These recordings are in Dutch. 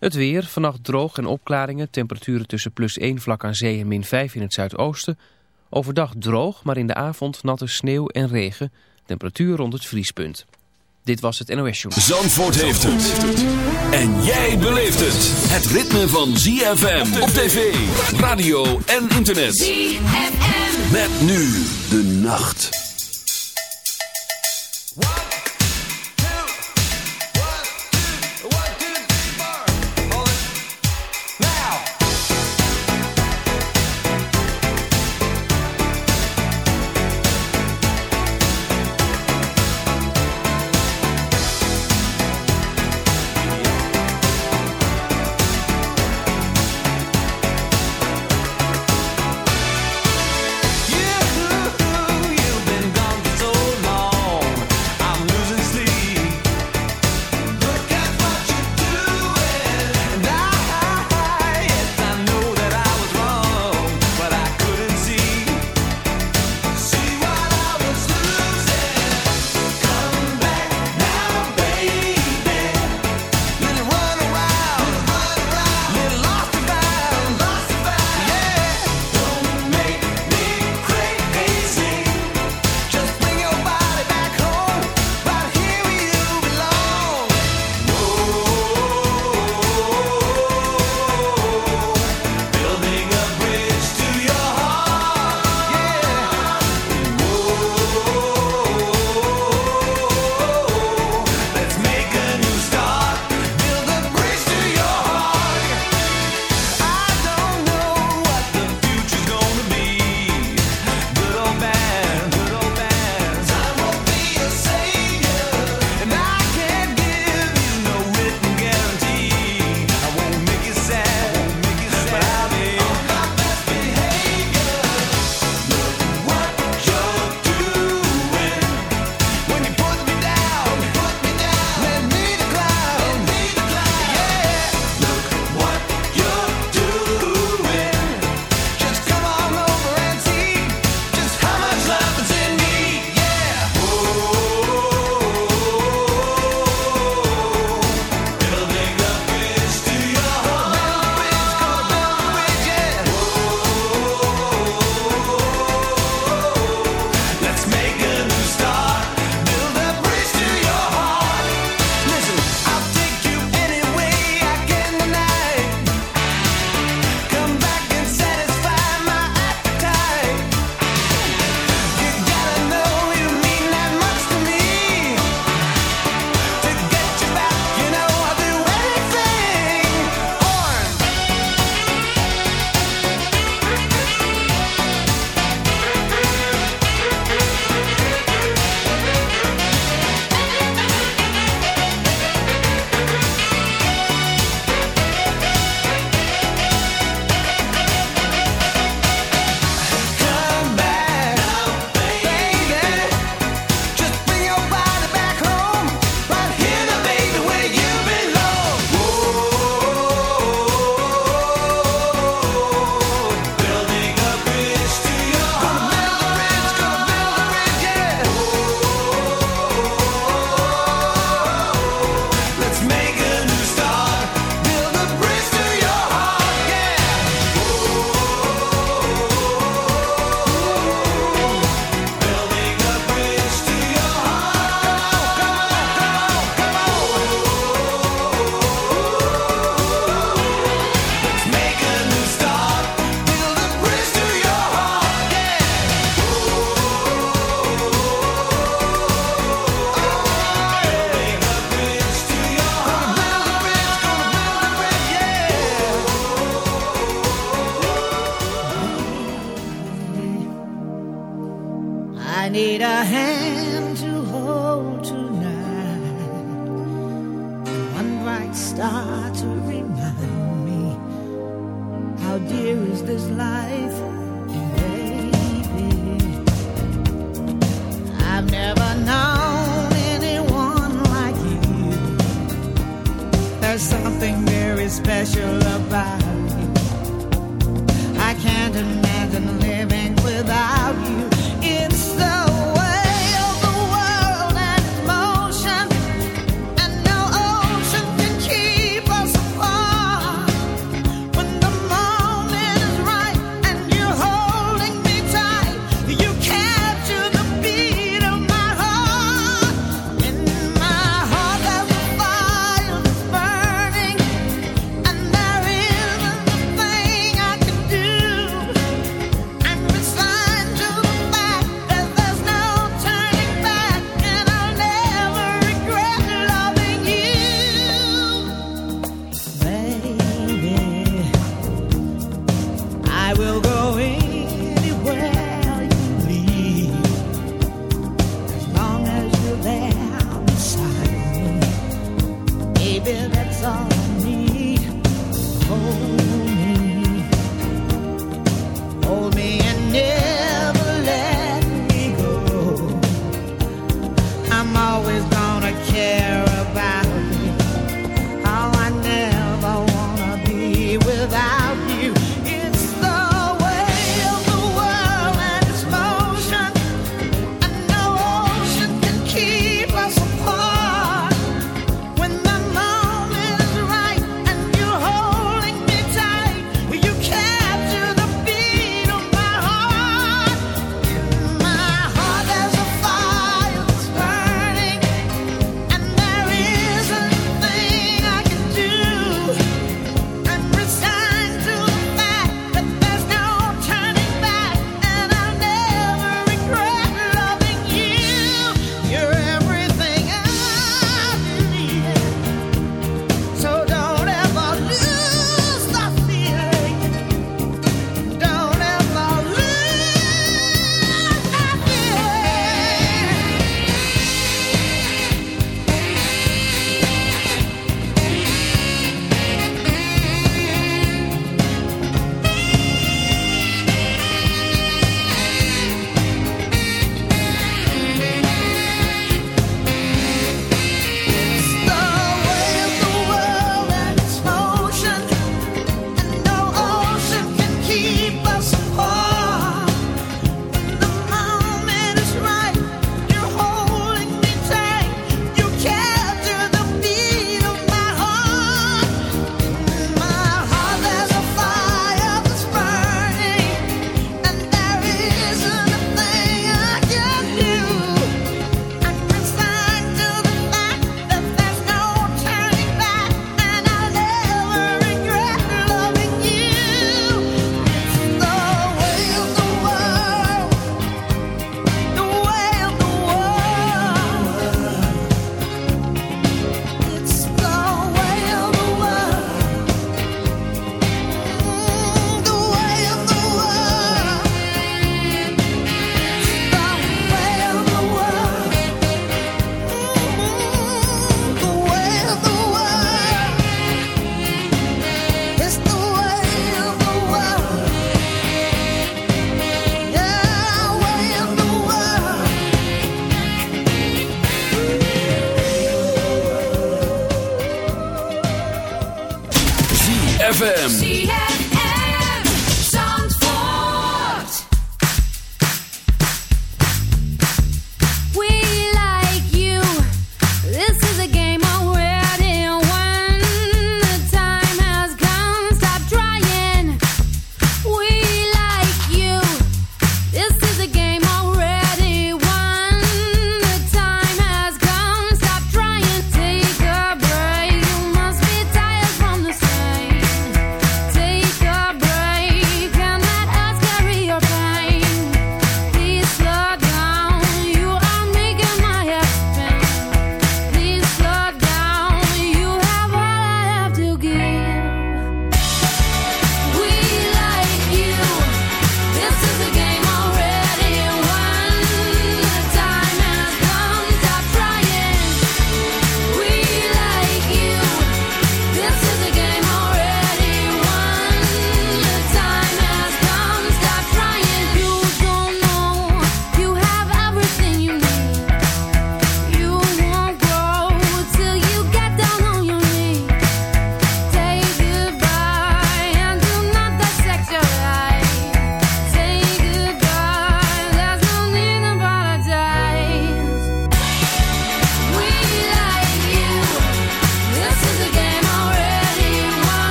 Het weer, vannacht droog en opklaringen, temperaturen tussen plus 1 vlak aan zee en min 5 in het zuidoosten. Overdag droog, maar in de avond natte sneeuw en regen, temperatuur rond het vriespunt. Dit was het NOS Show. Zandvoort heeft het. En jij beleeft het. Het ritme van ZFM op tv, radio en internet. ZFM. Met nu de nacht.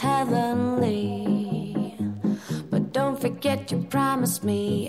heavenly. But don't forget you promised me.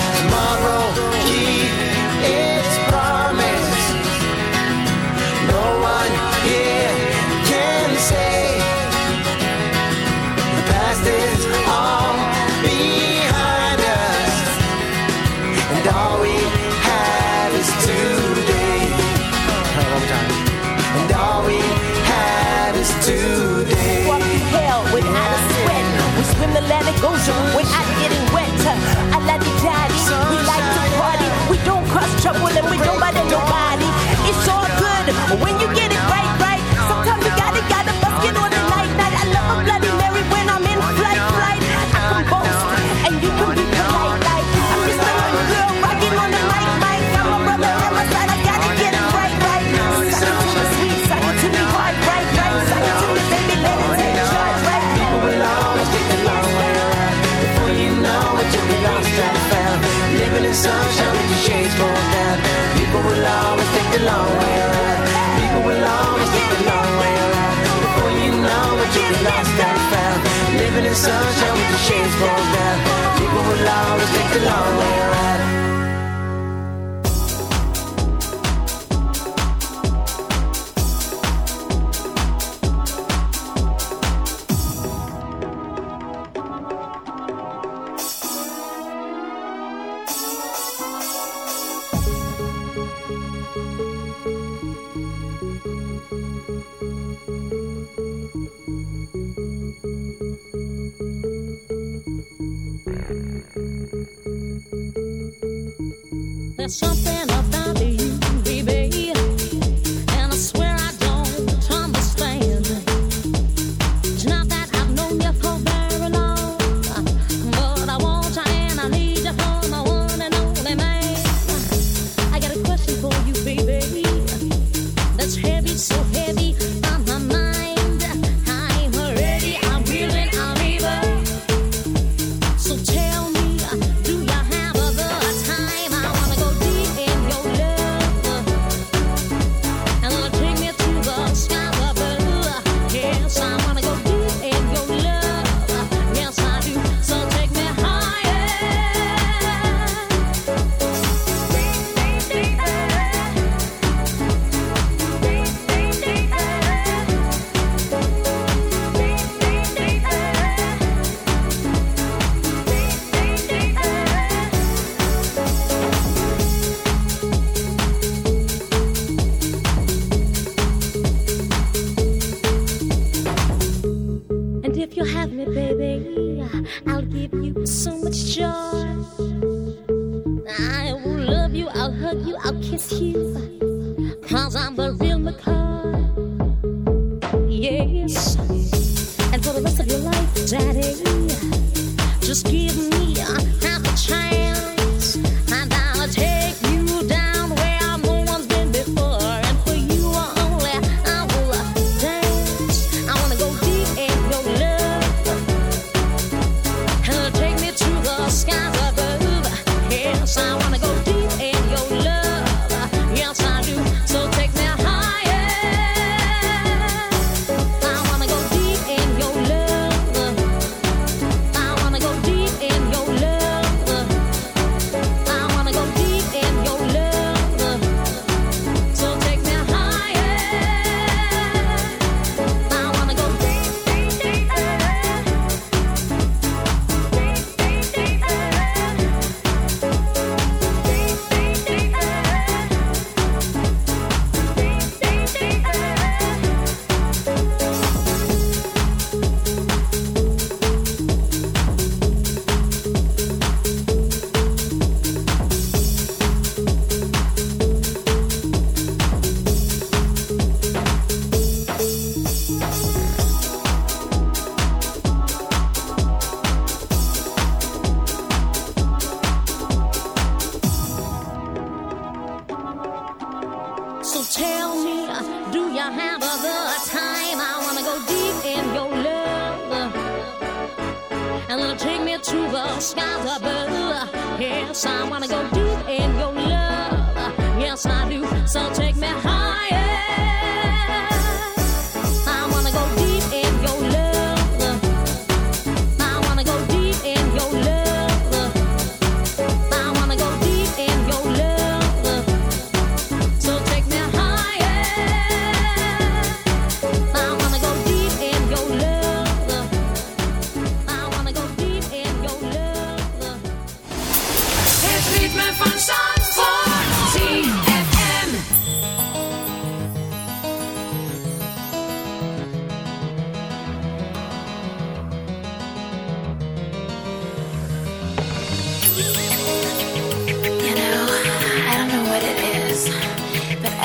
trouble and we don't bother nobody. It's all good when you get. There's something about you.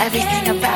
Everything about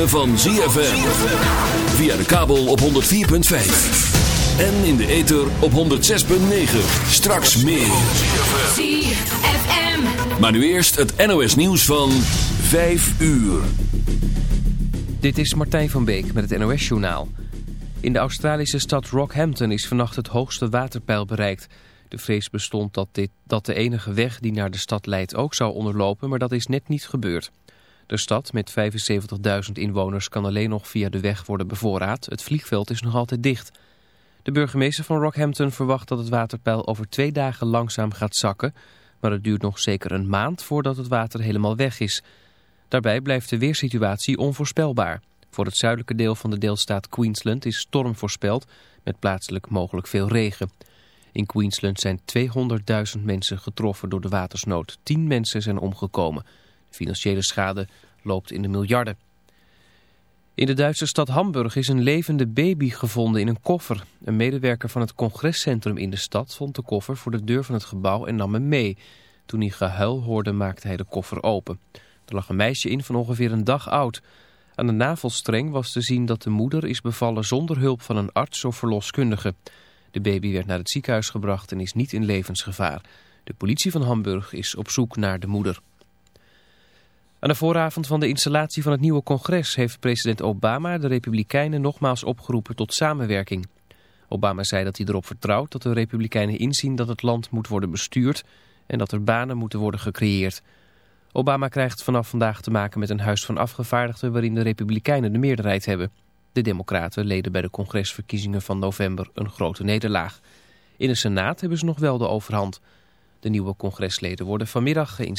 ritme van ZFM. Via de kabel op 104.5. En in de ether op 106.9. Straks meer. ZFM. Maar nu eerst het NOS nieuws van 5 uur. Dit is Martijn van Beek met het NOS-journaal. In de Australische stad Rockhampton is vannacht het hoogste waterpeil bereikt. De vrees bestond dat, dit, dat de enige weg die naar de stad leidt ook zou onderlopen, maar dat is net niet gebeurd. De stad met 75.000 inwoners kan alleen nog via de weg worden bevoorraad. Het vliegveld is nog altijd dicht. De burgemeester van Rockhampton verwacht dat het waterpeil over twee dagen langzaam gaat zakken. Maar het duurt nog zeker een maand voordat het water helemaal weg is. Daarbij blijft de weersituatie onvoorspelbaar. Voor het zuidelijke deel van de deelstaat Queensland is storm voorspeld met plaatselijk mogelijk veel regen. In Queensland zijn 200.000 mensen getroffen door de watersnood. 10 mensen zijn omgekomen. Financiële schade loopt in de miljarden. In de Duitse stad Hamburg is een levende baby gevonden in een koffer. Een medewerker van het congrescentrum in de stad vond de koffer voor de deur van het gebouw en nam hem mee. Toen hij gehuil hoorde maakte hij de koffer open. Er lag een meisje in van ongeveer een dag oud. Aan de navelstreng was te zien dat de moeder is bevallen zonder hulp van een arts of verloskundige. De baby werd naar het ziekenhuis gebracht en is niet in levensgevaar. De politie van Hamburg is op zoek naar de moeder. Aan de vooravond van de installatie van het nieuwe congres heeft president Obama de Republikeinen nogmaals opgeroepen tot samenwerking. Obama zei dat hij erop vertrouwt dat de Republikeinen inzien dat het land moet worden bestuurd en dat er banen moeten worden gecreëerd. Obama krijgt vanaf vandaag te maken met een huis van afgevaardigden waarin de Republikeinen de meerderheid hebben. De Democraten leden bij de congresverkiezingen van november een grote nederlaag. In de Senaat hebben ze nog wel de overhand. De nieuwe congresleden worden vanmiddag geïnstalleerd.